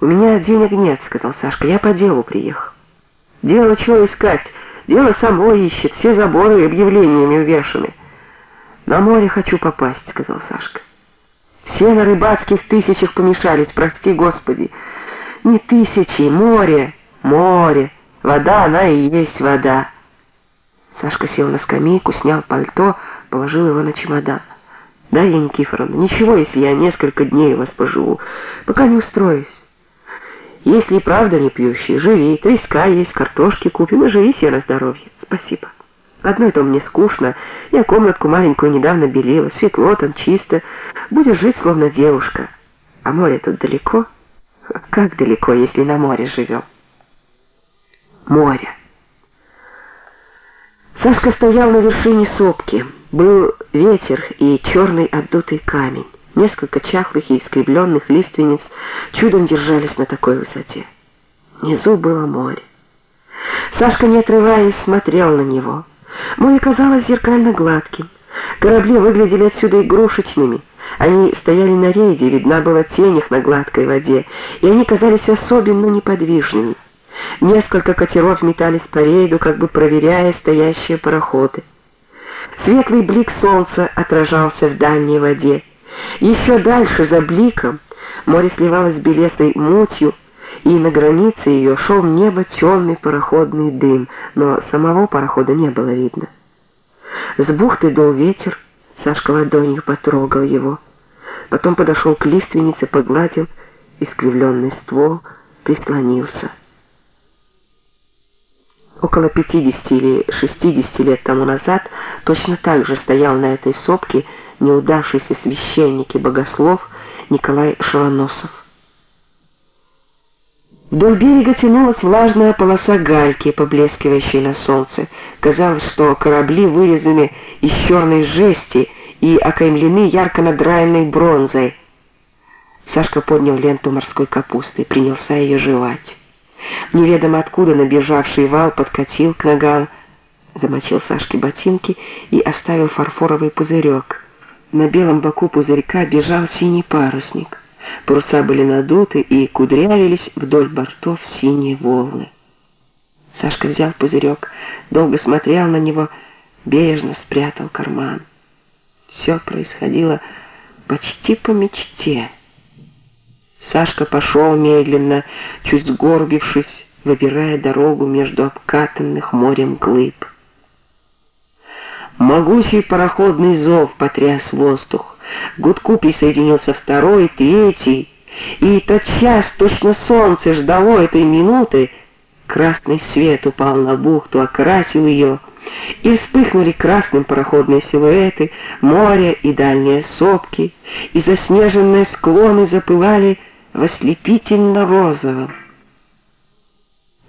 «У меня денег нет», — сказал Сашка, — «я по делу приехал». «Дело чего искать? Дело само ищет, все заборы объявлениями увешаны». «На море хочу попасть», — сказал Сашка. «Все на рыбацких тысячах помешались, прости Господи». «Не тысячи, море, море, вода, она и есть вода». Сашка сел на скамейку, снял пальто, положил его на чемодан. «Дарья Никифоровна, ничего, если я несколько дней у вас поживу, пока не устроюсь. Если правда не пьющий, живи, треска есть, картошки купим и живи себе на здоровье. Спасибо. Одно это мне скучно, я комнатку маленькую недавно белила, светло там, чисто, будешь жить словно девушка. А море тут далеко? Как далеко, если на море живем? Море. Сашка стоял на вершине сопки. Был ветер и черный отдутый камень. Несколько чахлых и искривленных лиственниц чудом держались на такой высоте. Внизу было море. Сашка, не отрываясь, смотрел на него. Море казалось зеркально гладким. Корабли выглядели отсюда игрушечными. Они стояли на рейде, видна была тень их на гладкой воде, и они казались особенно неподвижными. Несколько катеров метались по рейду, как бы проверяя стоящие пароходы. Светлый блик солнца отражался в дальней воде. Еще дальше, за бликом, море сливалось с белесой мутью, и на границе ее шел в небо темный пароходный дым, но самого парохода не было видно. С бухты дул ветер, Сашка ладонью потрогал его. Потом подошел к лиственнице, погладил искривленный ствол, прислонился. Около 50 или 60 лет тому назад точно так же стоял на этой сопке неудавшийся священник и богослов Николай Шалоносов. Вдоль берега тянулась влажная полоса гальки, поблескивающей на солнце. Казалось, что корабли вырезаны из черной жести и окаймлены ярко надраенной бронзой. Сашка поднял ленту морской капусты и принялся ее жевать. Неведомо откуда набежавший вал подкатил к ногам, замочил Сашке ботинки и оставил фарфоровый пузырек. На белом боку пузырька бежал синий парусник. Паруса были надуты и кудрявились вдоль бортов синие волны. Сашка взял пузырек, долго смотрел на него, бережно спрятал карман. Все происходило почти по мечте. Сашка пошел медленно, чуть сгорбившись, выбирая дорогу между обкатанных морем глыб. Могучий пароходный зов потряс воздух. К гудку присоединился второй, третий, и тотчас точно солнце ждало этой минуты. Красный свет упал на бухту, окрасил ее, и вспыхнули красным пароходные силуэты, море и дальние сопки, и заснеженные склоны запылали в ослепительно-розовом.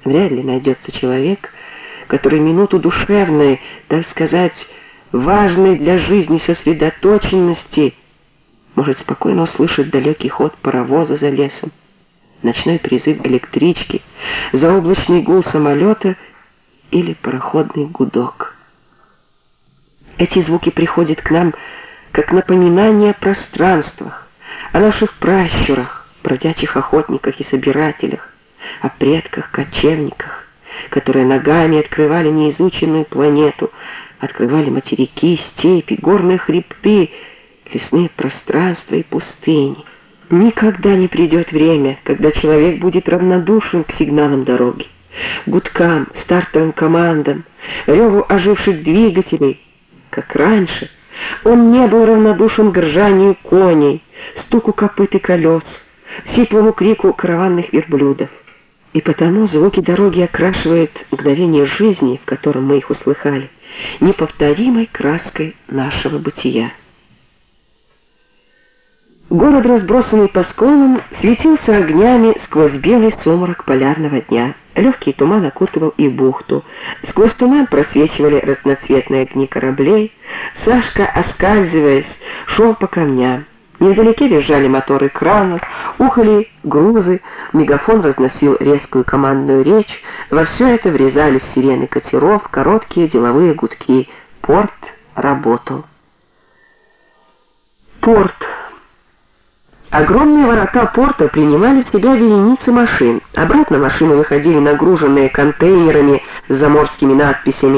Вряд ли найдется человек, который минуту душевной, так сказать, важной для жизни сосредоточенности может спокойно услышать далекий ход паровоза за лесом, ночной призыв электрички, заоблачный гул самолета или пароходный гудок. Эти звуки приходят к нам как напоминание о пространствах, о наших пращурах, бродячих охотниках и собирателях, о предках-кочевниках, которые ногами открывали неизученную планету, открывали материки, степи, горные хребты, лесные пространства и пустыни. Никогда не придет время, когда человек будет равнодушен к сигналам дороги, гудкам, стартовым командам, реву оживших двигателей, как раньше. Он не был равнодушен к ржанию коней, стуку копыт и колес, сиплому крику караванных верблюдов. И потому звуки дороги окрашивают мгновение жизни, в котором мы их услыхали, неповторимой краской нашего бытия. Город, разбросанный по склонам, светился огнями сквозь белый сумрак полярного дня. Легкий туман окутывал и бухту. Сквозь туман просвечивали разноцветные огни кораблей. Сашка, оскальзываясь, шел по камням. Невдалеке визжали моторы кранов, ухали грузы, мегафон разносил резкую командную речь, во все это врезались сирены катеров, короткие деловые гудки. Порт работал. Порт. Огромные ворота порта принимали в себя вереницы машин. Обратно машины выходили нагруженные контейнерами с заморскими надписями